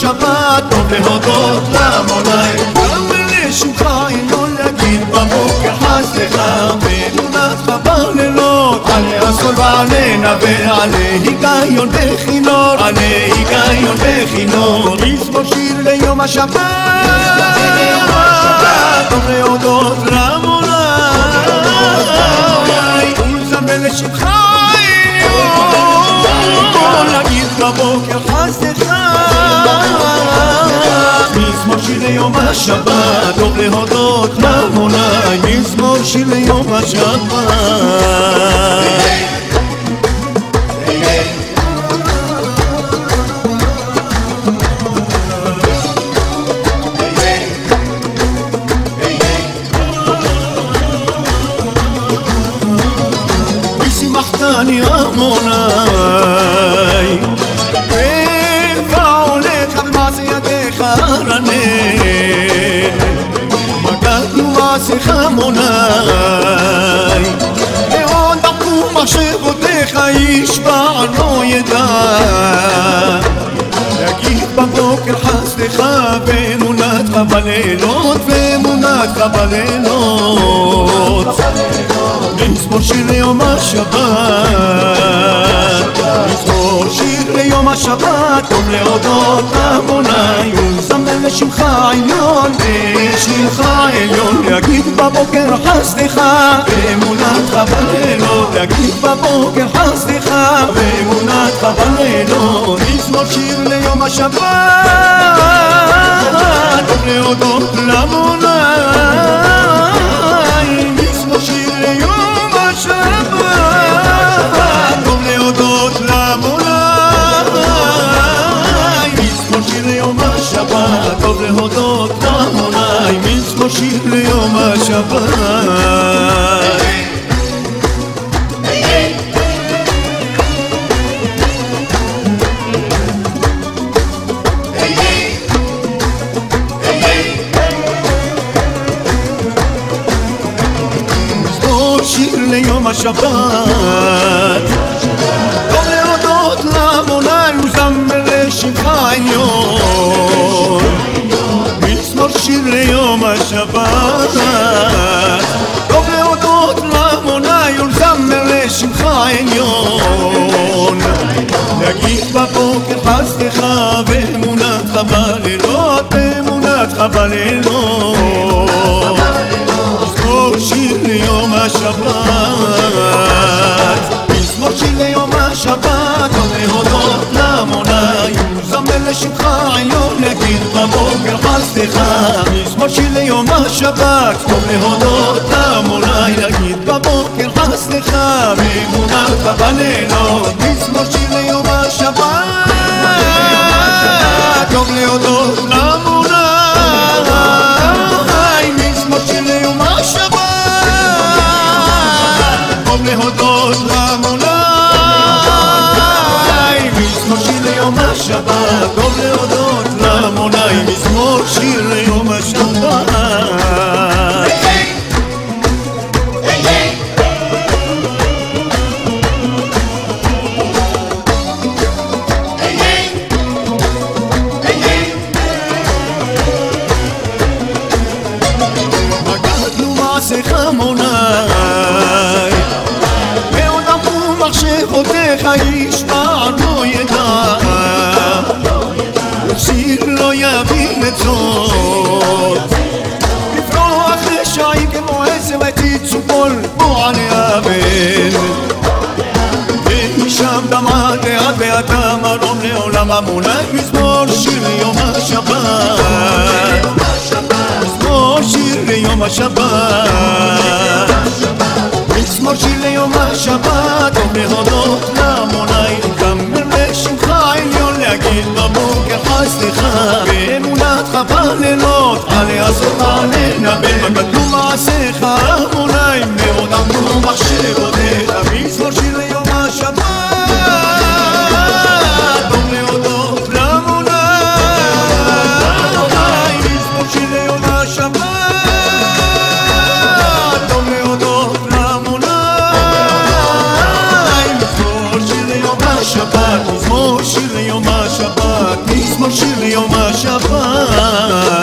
שבת, טוב להודות לעמוני. גם לשמך אינו להגיד בבוקר חס לך, ומונת חבר לילות, עלי אסור ועלי נווה, עלי היגיון וחינור, עלי היגיון וחינור. מזמור שיר ליום השבת, טוב להודות לעמוני. שיר ליום השבת טוב להודות למוני מזמור שיר ליום השבת ושימחתני עמוני עמוני מאוד דרכו מחשבותיך איש לא ידע. להגיד בבוקר חסדך ואמונתך בלילות ואמונתך בלילות מזמור שיר ליום השבת. מזמור שיר ליום השבת טוב להודות למוני לשמך עליון לשמך עליון. להגיד בבוקר חסדך ואמונתך בלילות. להגיד בבוקר חסדך ואמונתך בלילות. מזמור שיר ליום השבת להודות למוני השבת טוב להודות למוני מזמור שיר ליום השבת מזמור שיר ליום השבת השבת טוב להודות למוני ולזמר לשמך עליון. להגיד בבוקר חסדך ואמונתך בלילות ואמונתך בלילות מזמור שיר ליום השבת. מזמור שיר ליום השבת טוב להודות למוני ולזמר לשמך ליום השבת טוב להודות למוני להגיד בבוקר חסדך ואמונתך בלילות מזמור שיר ליום השבת טוב להודות למוני מזמור שיר ליום השבת טוב להודות למוני מזמור שיר ליום השבת טוב להודות למוני מזמור שיר איש פעם לא ידע וציר לא יבין את זאת לפרוח רשעים כמו עשר ותיצו כל בוע לאבן ומשם דמעת עד ואתה מרום לעולם המונח מזמן o mașapa